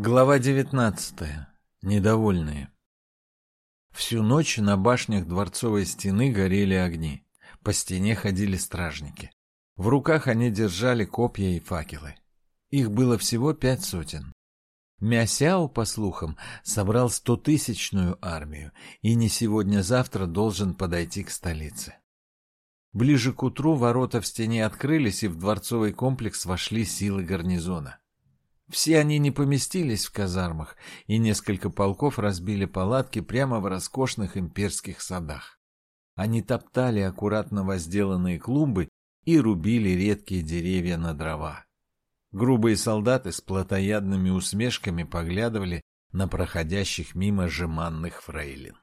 Глава 19. Недовольные. Всю ночь на башнях дворцовой стены горели огни. По стене ходили стражники. В руках они держали копья и факелы. Их было всего пять сотен. Мясяо, по слухам, собрал стотысячную армию и не сегодня-завтра должен подойти к столице. Ближе к утру ворота в стене открылись, и в дворцовый комплекс вошли силы гарнизона. Все они не поместились в казармах, и несколько полков разбили палатки прямо в роскошных имперских садах. Они топтали аккуратно возделанные клумбы и рубили редкие деревья на дрова. Грубые солдаты с плотоядными усмешками поглядывали на проходящих мимо жеманных фрейлин.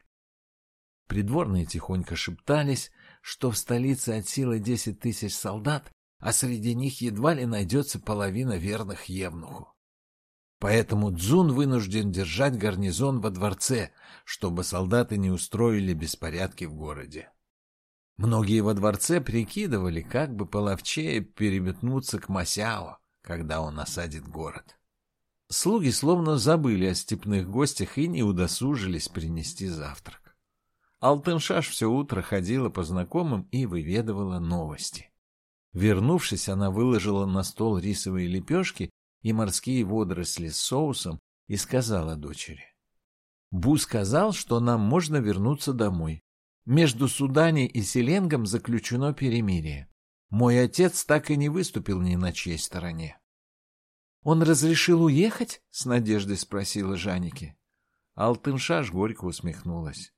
Придворные тихонько шептались, что в столице от силы десять тысяч солдат, а среди них едва ли найдется половина верных евнуху. Поэтому Дзун вынужден держать гарнизон во дворце, чтобы солдаты не устроили беспорядки в городе. Многие во дворце прикидывали, как бы половчее переметнуться к Масяо, когда он осадит город. Слуги словно забыли о степных гостях и не удосужились принести завтрак. Алтыншаш все утро ходила по знакомым и выведывала новости. Вернувшись, она выложила на стол рисовые лепешки и морские водоросли с соусом и сказала дочери. Бу сказал, что нам можно вернуться домой. Между Судани и Селенгом заключено перемирие. Мой отец так и не выступил ни на чьей стороне. — Он разрешил уехать? — с надеждой спросила Жаники. Алтыншаш горько усмехнулась.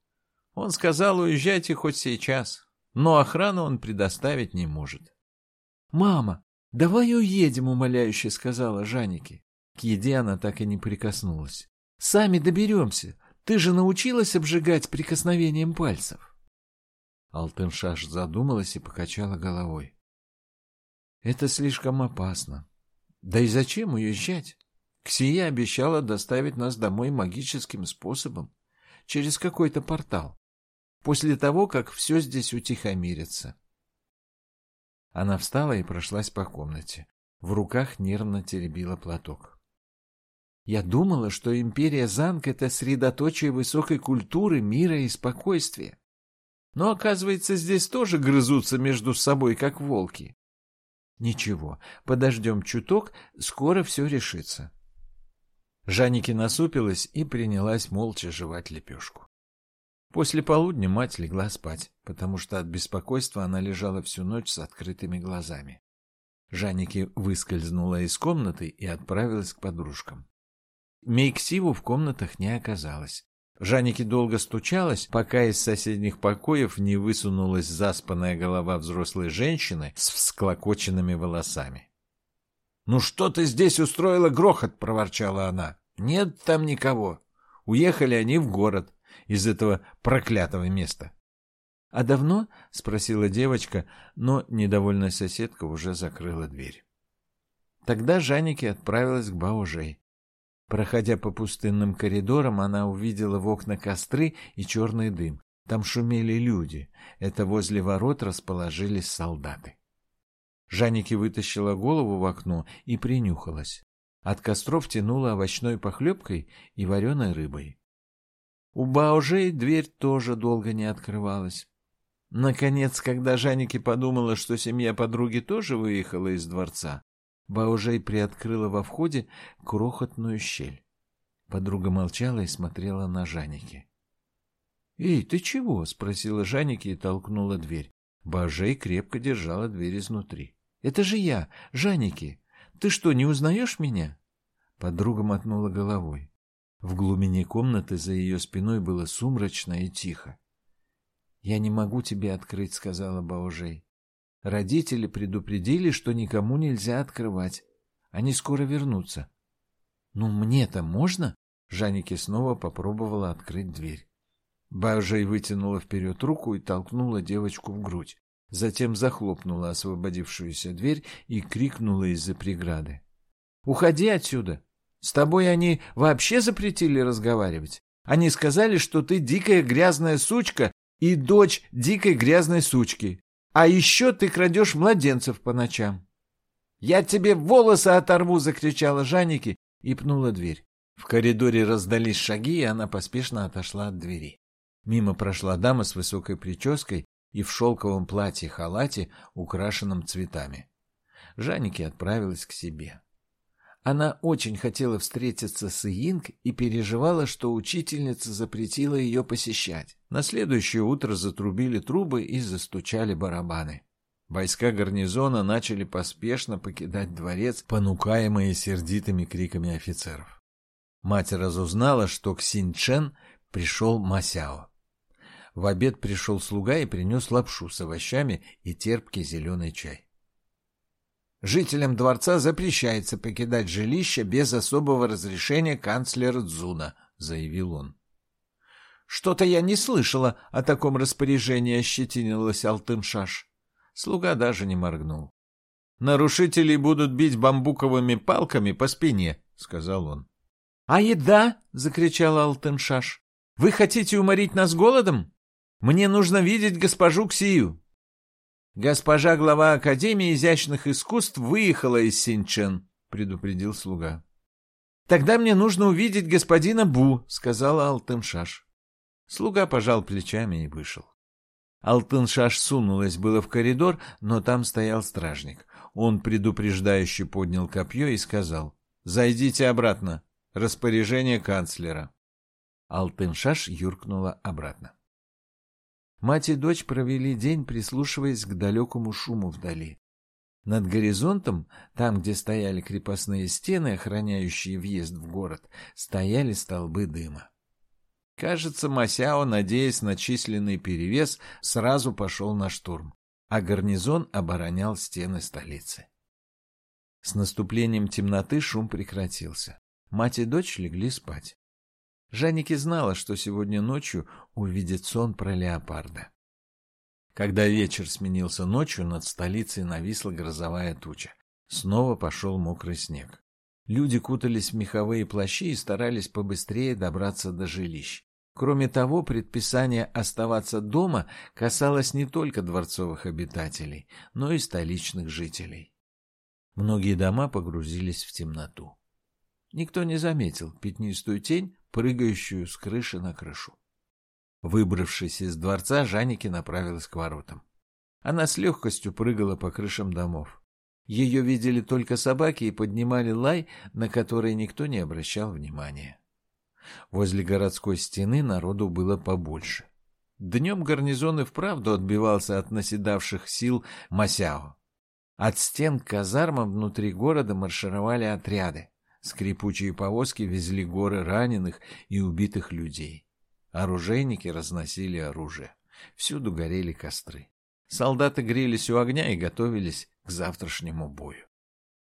Он сказал, уезжайте хоть сейчас, но охрану он предоставить не может. — Мама, «Давай уедем», — умоляюще сказала Жанеке. К еде она так и не прикоснулась. «Сами доберемся. Ты же научилась обжигать прикосновением пальцев». Алтыншаш задумалась и покачала головой. «Это слишком опасно. Да и зачем уезжать? Ксия обещала доставить нас домой магическим способом, через какой-то портал, после того, как все здесь утихомирится. Она встала и прошлась по комнате. В руках нервно теребила платок. Я думала, что империя Занг — это средоточие высокой культуры, мира и спокойствия. Но, оказывается, здесь тоже грызутся между собой, как волки. Ничего, подождем чуток, скоро все решится. Жанники насупилась и принялась молча жевать лепешку. После полудня мать легла спать, потому что от беспокойства она лежала всю ночь с открытыми глазами. Жанники выскользнула из комнаты и отправилась к подружкам. Мейксиву в комнатах не оказалось. Жанники долго стучалась, пока из соседних покоев не высунулась заспанная голова взрослой женщины с всклокоченными волосами. — Ну что ты здесь устроила грохот? — проворчала она. — Нет там никого. Уехали они в город из этого проклятого места. — А давно? — спросила девочка, но недовольная соседка уже закрыла дверь. Тогда Жанеке отправилась к Баужей. Проходя по пустынным коридорам, она увидела в окна костры и черный дым. Там шумели люди. Это возле ворот расположились солдаты. Жанеке вытащила голову в окно и принюхалась. От костров тянуло овощной похлебкой и вареной рыбой. У Баужей дверь тоже долго не открывалась. Наконец, когда Жанеке подумала, что семья подруги тоже выехала из дворца, Баужей приоткрыла во входе крохотную щель. Подруга молчала и смотрела на Жанеке. — Эй, ты чего? — спросила Жанеке и толкнула дверь. Баужей крепко держала дверь изнутри. — Это же я, Жанеке. Ты что, не узнаешь меня? Подруга мотнула головой. В глубине комнаты за ее спиной было сумрачно и тихо. «Я не могу тебе открыть», — сказала Баужей. «Родители предупредили, что никому нельзя открывать. Они скоро вернутся». «Ну, мне-то можно?» Жанеке снова попробовала открыть дверь. Баужей вытянула вперед руку и толкнула девочку в грудь. Затем захлопнула освободившуюся дверь и крикнула из-за преграды. «Уходи отсюда! С тобой они вообще запретили разговаривать. Они сказали, что ты дикая грязная сучка и дочь дикой грязной сучки. А еще ты крадешь младенцев по ночам. «Я тебе волосы оторву!» — закричала Жанеке и пнула дверь. В коридоре раздались шаги, и она поспешно отошла от двери. Мимо прошла дама с высокой прической и в шелковом платье-халате, украшенном цветами. Жанеке отправилась к себе. Она очень хотела встретиться с Иинг и переживала, что учительница запретила ее посещать. На следующее утро затрубили трубы и застучали барабаны. Войска гарнизона начали поспешно покидать дворец, понукаемые сердитыми криками офицеров. Мать разузнала, что к Синчен пришел Масяо. В обед пришел слуга и принес лапшу с овощами и терпкий зеленый чай. Жителям дворца запрещается покидать жилище без особого разрешения канцлера Дзуна, заявил он. Что-то я не слышала о таком распоряжении, ощетинилась Алтыншаш. Слуга даже не моргнул. Нарушителей будут бить бамбуковыми палками по спине, сказал он. А еда? закричала Алтыншаш. Вы хотите уморить нас голодом? Мне нужно видеть госпожу Ксию. «Госпожа глава Академии изящных искусств выехала из Синчен», — предупредил слуга. «Тогда мне нужно увидеть господина Бу», — сказала Алтыншаш. Слуга пожал плечами и вышел. Алтыншаш сунулась было в коридор, но там стоял стражник. Он предупреждающе поднял копье и сказал, «Зайдите обратно. Распоряжение канцлера». Алтыншаш юркнула обратно. Мать и дочь провели день, прислушиваясь к далекому шуму вдали. Над горизонтом, там, где стояли крепостные стены, охраняющие въезд в город, стояли столбы дыма. Кажется, Масяо, надеясь на численный перевес, сразу пошел на штурм, а гарнизон оборонял стены столицы. С наступлением темноты шум прекратился. Мать и дочь легли спать. Жанники знала, что сегодня ночью увидит сон про леопарда. Когда вечер сменился ночью, над столицей нависла грозовая туча. Снова пошел мокрый снег. Люди кутались в меховые плащи и старались побыстрее добраться до жилищ. Кроме того, предписание оставаться дома касалось не только дворцовых обитателей, но и столичных жителей. Многие дома погрузились в темноту. Никто не заметил пятнистую тень, прыгающую с крыши на крышу. Выбравшись из дворца, Жанеки направилась к воротам. Она с легкостью прыгала по крышам домов. Ее видели только собаки и поднимали лай, на который никто не обращал внимания. Возле городской стены народу было побольше. Днем гарнизон и вправду отбивался от наседавших сил Масяо. От стен к казармам внутри города маршировали отряды. Скрипучие повозки везли горы раненых и убитых людей. Оружейники разносили оружие. Всюду горели костры. Солдаты грелись у огня и готовились к завтрашнему бою.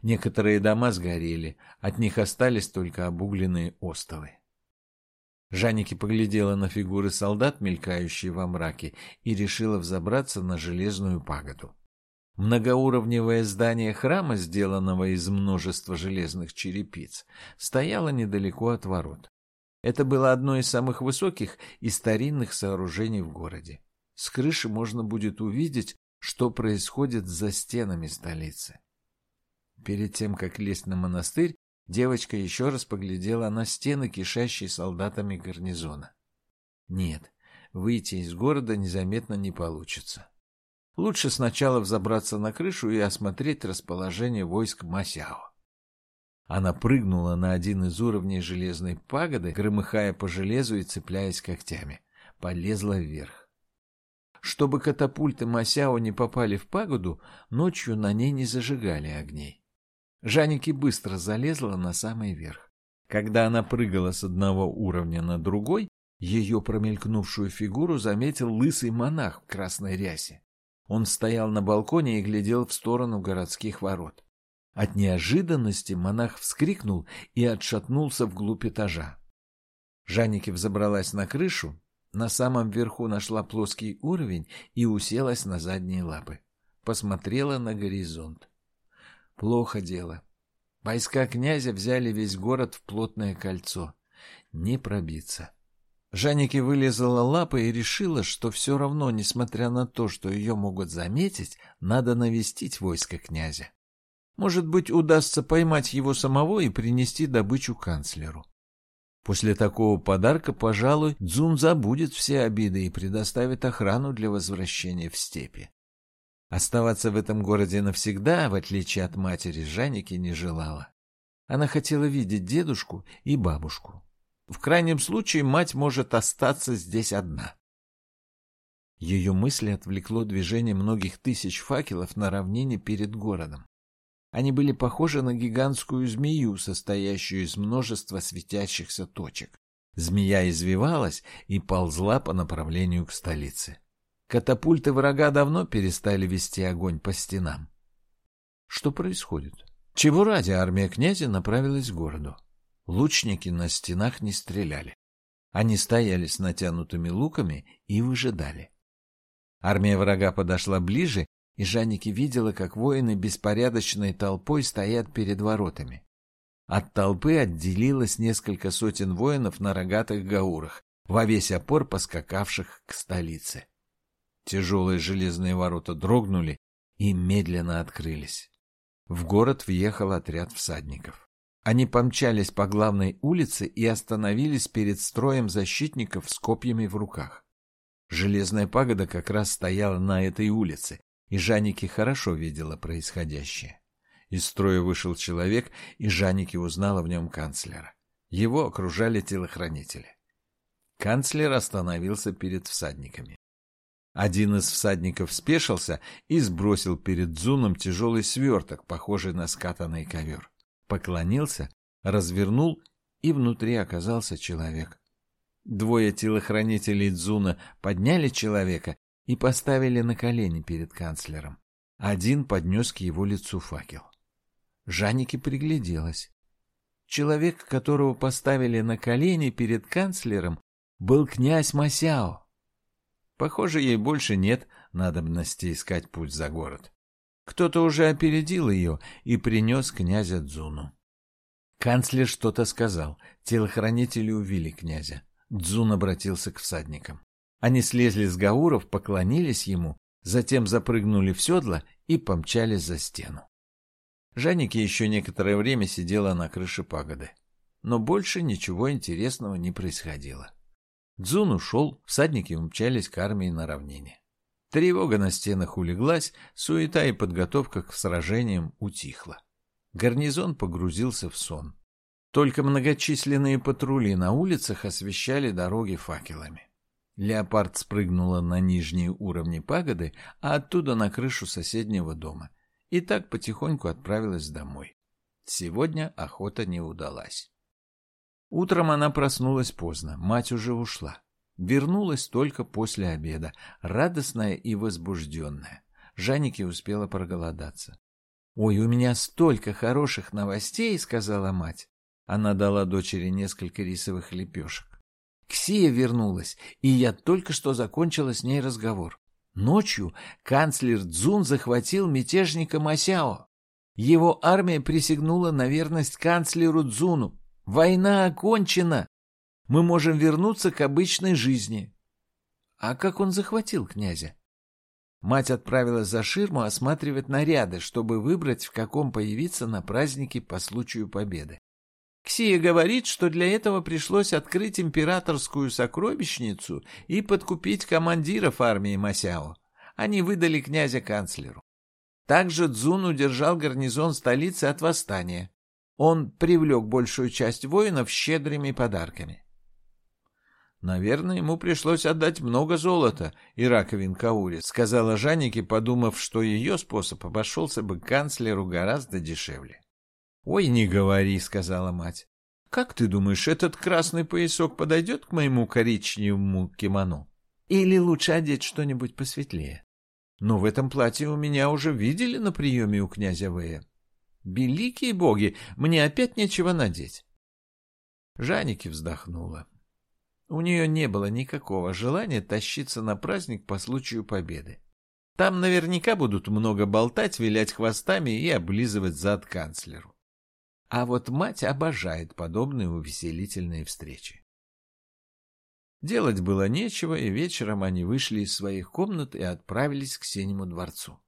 Некоторые дома сгорели, от них остались только обугленные остовы. Жанники поглядела на фигуры солдат, мелькающие во мраке, и решила взобраться на железную пагоду. Многоуровневое здание храма, сделанного из множества железных черепиц, стояло недалеко от ворот. Это было одно из самых высоких и старинных сооружений в городе. С крыши можно будет увидеть, что происходит за стенами столицы. Перед тем, как лезть на монастырь, девочка еще раз поглядела на стены, кишащие солдатами гарнизона. Нет, выйти из города незаметно не получится. Лучше сначала взобраться на крышу и осмотреть расположение войск Масяо. Она прыгнула на один из уровней железной пагоды, громыхая по железу и цепляясь когтями. Полезла вверх. Чтобы катапульты Масяо не попали в пагоду, ночью на ней не зажигали огней. Жанники быстро залезла на самый верх. Когда она прыгала с одного уровня на другой, ее промелькнувшую фигуру заметил лысый монах в красной рясе. Он стоял на балконе и глядел в сторону городских ворот. От неожиданности монах вскрикнул и отшатнулся вглубь этажа. Жанники взобралась на крышу, на самом верху нашла плоский уровень и уселась на задние лапы. Посмотрела на горизонт. Плохо дело. Войска князя взяли весь город в плотное кольцо. Не пробиться. Жанеки вылезала лапы и решила, что все равно, несмотря на то, что ее могут заметить, надо навестить войско князя. Может быть, удастся поймать его самого и принести добычу канцлеру. После такого подарка, пожалуй, Дзун забудет все обиды и предоставит охрану для возвращения в степи. Оставаться в этом городе навсегда, в отличие от матери, Жаники не желала. Она хотела видеть дедушку и бабушку. В крайнем случае мать может остаться здесь одна. Ее мысли отвлекло движение многих тысяч факелов на равнине перед городом. Они были похожи на гигантскую змею, состоящую из множества светящихся точек. Змея извивалась и ползла по направлению к столице. Катапульты врага давно перестали вести огонь по стенам. Что происходит? Чего ради армия князя направилась к городу? Лучники на стенах не стреляли. Они стояли с натянутыми луками и выжидали. Армия врага подошла ближе, и Жанники видела, как воины беспорядочной толпой стоят перед воротами. От толпы отделилось несколько сотен воинов на рогатых гаурах, во весь опор поскакавших к столице. Тяжелые железные ворота дрогнули и медленно открылись. В город въехал отряд всадников. Они помчались по главной улице и остановились перед строем защитников с копьями в руках. Железная пагода как раз стояла на этой улице, и Жанники хорошо видела происходящее. Из строя вышел человек, и Жанники узнала в нем канцлера. Его окружали телохранители. Канцлер остановился перед всадниками. Один из всадников спешился и сбросил перед Дзуном тяжелый сверток, похожий на скатанный ковер. Поклонился, развернул, и внутри оказался человек. Двое телохранителей Дзуна подняли человека и поставили на колени перед канцлером. Один поднес к его лицу факел. Жанеке пригляделась. Человек, которого поставили на колени перед канцлером, был князь Масяо. Похоже, ей больше нет надобности искать путь за город. Кто-то уже опередил ее и принес князя Дзуну. Канцлер что-то сказал, телохранители увели князя. Дзун обратился к всадникам. Они слезли с гауров, поклонились ему, затем запрыгнули в седло и помчались за стену. Жанеке еще некоторое время сидела на крыше пагоды. Но больше ничего интересного не происходило. Дзун ушел, всадники умчались к армии на равнине. Тревога на стенах улеглась, суета и подготовка к сражениям утихла. Гарнизон погрузился в сон. Только многочисленные патрули на улицах освещали дороги факелами. Леопард спрыгнула на нижние уровни пагоды, а оттуда на крышу соседнего дома. И так потихоньку отправилась домой. Сегодня охота не удалась. Утром она проснулась поздно, мать уже ушла. Вернулась только после обеда, радостная и возбужденная. Жанеке успела проголодаться. «Ой, у меня столько хороших новостей!» — сказала мать. Она дала дочери несколько рисовых лепешек. Ксия вернулась, и я только что закончила с ней разговор. Ночью канцлер Цзун захватил мятежника Масяо. Его армия присягнула на верность канцлеру Цзуну. Война окончена. Мы можем вернуться к обычной жизни. А как он захватил князя? Мать отправилась за ширму осматривать наряды, чтобы выбрать, в каком появиться на празднике по случаю победы. Ксия говорит, что для этого пришлось открыть императорскую сокровищницу и подкупить командиров армии Масяо. Они выдали князя канцлеру. Также Цзун удержал гарнизон столицы от восстания. Он привлек большую часть воинов щедрыми подарками. «Наверное, ему пришлось отдать много золота и раковин Каури», — сказала Жанеке, подумав, что ее способ обошелся бы канцлеру гораздо дешевле. «Ой, не говори», — сказала мать. «Как ты думаешь, этот красный поясок подойдет к моему коричневому кимоно? Или лучше одеть что-нибудь посветлее? Но в этом платье у меня уже видели на приеме у князя Вэя. Великие боги, мне опять нечего надеть». Жанеки вздохнула. У нее не было никакого желания тащиться на праздник по случаю победы. Там наверняка будут много болтать, вилять хвостами и облизывать зад канцлеру. А вот мать обожает подобные увеселительные встречи. Делать было нечего, и вечером они вышли из своих комнат и отправились к Синему дворцу.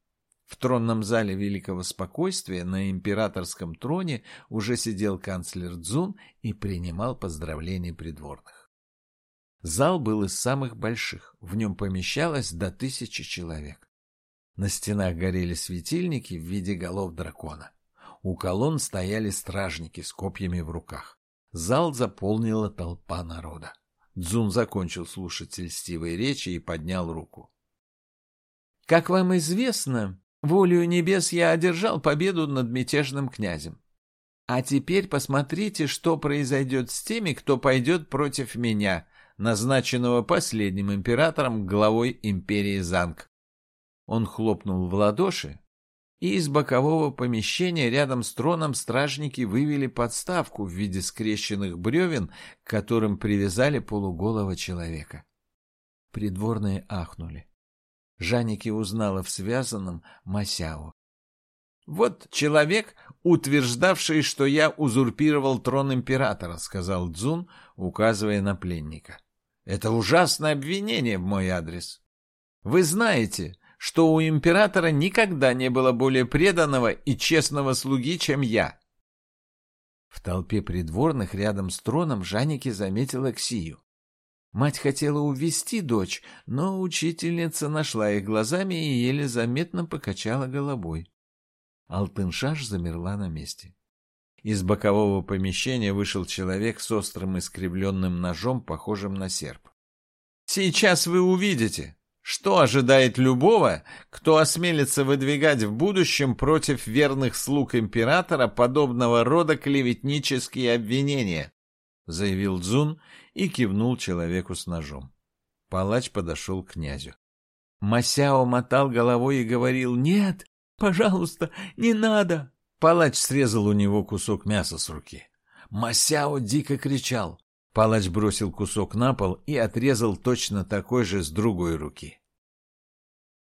В тронном зале Великого Спокойствия на императорском троне уже сидел канцлер Цзун и принимал поздравления придворных. Зал был из самых больших, в нем помещалось до тысячи человек. На стенах горели светильники в виде голов дракона. У колонн стояли стражники с копьями в руках. Зал заполнила толпа народа. Дзун закончил слушать льстивые речи и поднял руку. «Как вам известно, Волею небес я одержал победу над мятежным князем. А теперь посмотрите, что произойдет с теми, кто пойдет против меня, назначенного последним императором главой империи Занг. Он хлопнул в ладоши, и из бокового помещения рядом с троном стражники вывели подставку в виде скрещенных бревен, к которым привязали полуголого человека. Придворные ахнули. Жаники узнала в связанном Масяо. «Вот человек, утверждавший, что я узурпировал трон императора», — сказал Цзун, указывая на пленника. «Это ужасное обвинение в мой адрес. Вы знаете, что у императора никогда не было более преданного и честного слуги, чем я». В толпе придворных рядом с троном Жаники заметила Ксию. Мать хотела увести дочь, но учительница нашла их глазами и еле заметно покачала головой. Алтыншаш замерла на месте. Из бокового помещения вышел человек с острым искривленным ножом, похожим на серп. «Сейчас вы увидите, что ожидает любого, кто осмелится выдвигать в будущем против верных слуг императора подобного рода клеветнические обвинения», — заявил Дзун и кивнул человеку с ножом. Палач подошел к князю. Масяо мотал головой и говорил «Нет, пожалуйста, не надо!» Палач срезал у него кусок мяса с руки. Масяо дико кричал. Палач бросил кусок на пол и отрезал точно такой же с другой руки.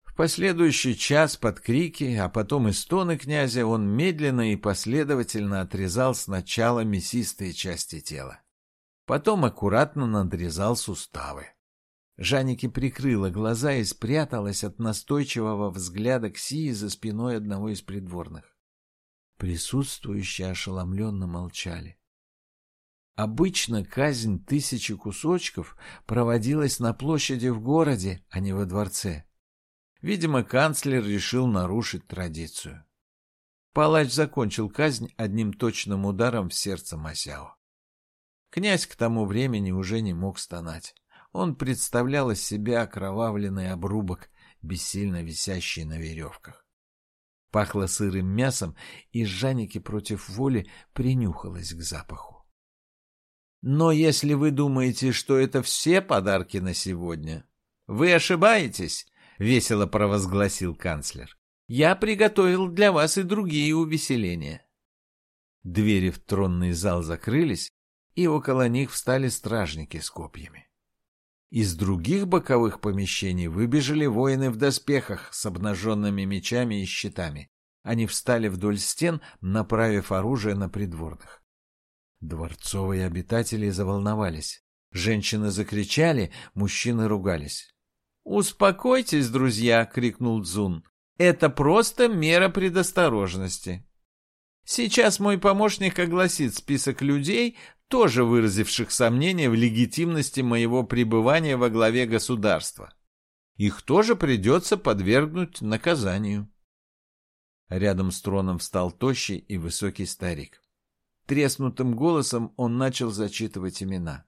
В последующий час под крики, а потом и стоны князя он медленно и последовательно отрезал сначала мясистые части тела. Потом аккуратно надрезал суставы. Жанеке прикрыла глаза и спряталась от настойчивого взгляда Ксии за спиной одного из придворных. Присутствующие ошеломленно молчали. Обычно казнь тысячи кусочков проводилась на площади в городе, а не во дворце. Видимо, канцлер решил нарушить традицию. Палач закончил казнь одним точным ударом в сердце Масяо. Князь к тому времени уже не мог стонать. Он представлял из себя окровавленный обрубок, бессильно висящий на веревках. Пахло сырым мясом, и Жанеке против воли принюхалась к запаху. Но если вы думаете, что это все подарки на сегодня, вы ошибаетесь, — весело провозгласил канцлер. Я приготовил для вас и другие увеселения. Двери в тронный зал закрылись, и около них встали стражники с копьями. Из других боковых помещений выбежали воины в доспехах с обнаженными мечами и щитами. Они встали вдоль стен, направив оружие на придворных. Дворцовые обитатели заволновались. Женщины закричали, мужчины ругались. «Успокойтесь, друзья!» — крикнул Дзун. «Это просто мера предосторожности. Сейчас мой помощник огласит список людей, тоже выразивших сомнения в легитимности моего пребывания во главе государства. Их тоже придется подвергнуть наказанию. Рядом с троном встал тощий и высокий старик. Треснутым голосом он начал зачитывать имена.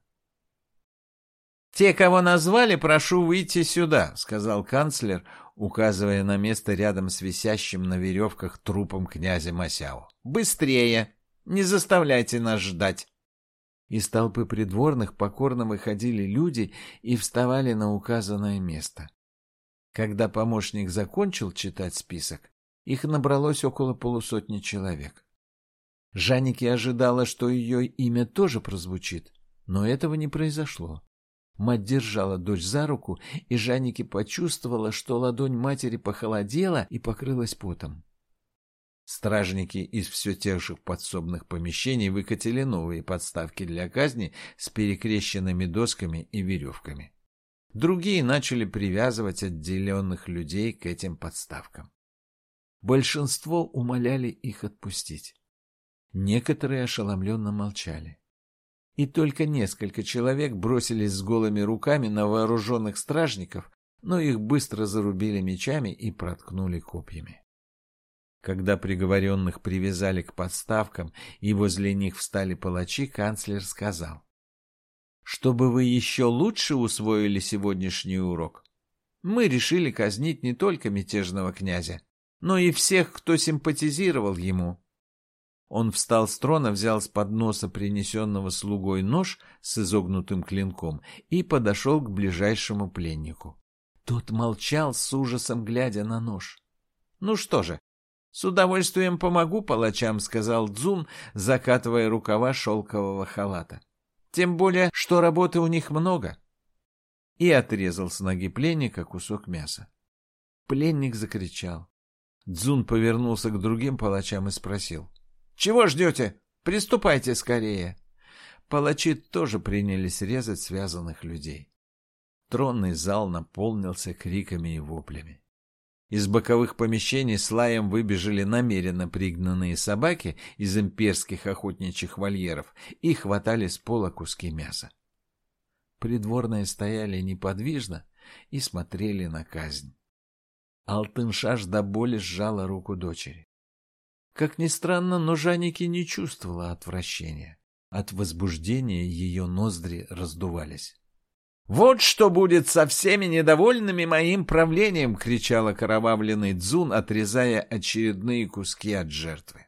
«Те, кого назвали, прошу выйти сюда», — сказал канцлер, указывая на место рядом с висящим на веревках трупом князя Масяо. «Быстрее! Не заставляйте нас ждать!» Из толпы придворных покорно выходили люди и вставали на указанное место. Когда помощник закончил читать список, их набралось около полусотни человек. Жанеке ожидала, что ее имя тоже прозвучит, но этого не произошло. Мать держала дочь за руку, и Жанеке почувствовала, что ладонь матери похолодела и покрылась потом. Стражники из все тех же подсобных помещений выкатили новые подставки для казни с перекрещенными досками и веревками. Другие начали привязывать отделенных людей к этим подставкам. Большинство умоляли их отпустить. Некоторые ошеломленно молчали. И только несколько человек бросились с голыми руками на вооруженных стражников, но их быстро зарубили мечами и проткнули копьями. Когда приговоренных привязали к подставкам и возле них встали палачи, канцлер сказал, «Чтобы вы еще лучше усвоили сегодняшний урок, мы решили казнить не только мятежного князя, но и всех, кто симпатизировал ему. Он встал с трона, взял с подноса принесенного слугой нож с изогнутым клинком и подошел к ближайшему пленнику. Тот молчал с ужасом, глядя на нож. «Ну что же, с удовольствием помогу палачам», — сказал Дзун, закатывая рукава шелкового халата. «Тем более, что работы у них много и отрезал с ноги пленника кусок мяса. Пленник закричал. Дзун повернулся к другим палачам и спросил. «Чего ждете? Приступайте скорее!» Палачи тоже принялись резать связанных людей. Тронный зал наполнился криками и воплями. Из боковых помещений с лаем выбежали намеренно пригнанные собаки из имперских охотничьих вольеров и хватали с пола куски мяса. Придворные стояли неподвижно и смотрели на казнь. Алтыншаш до боли сжала руку дочери. Как ни странно, но Жанники не чувствовала отвращения. От возбуждения ее ноздри раздувались. «Вот что будет со всеми недовольными моим правлением!» — кричала карававленный Дзун, отрезая очередные куски от жертвы.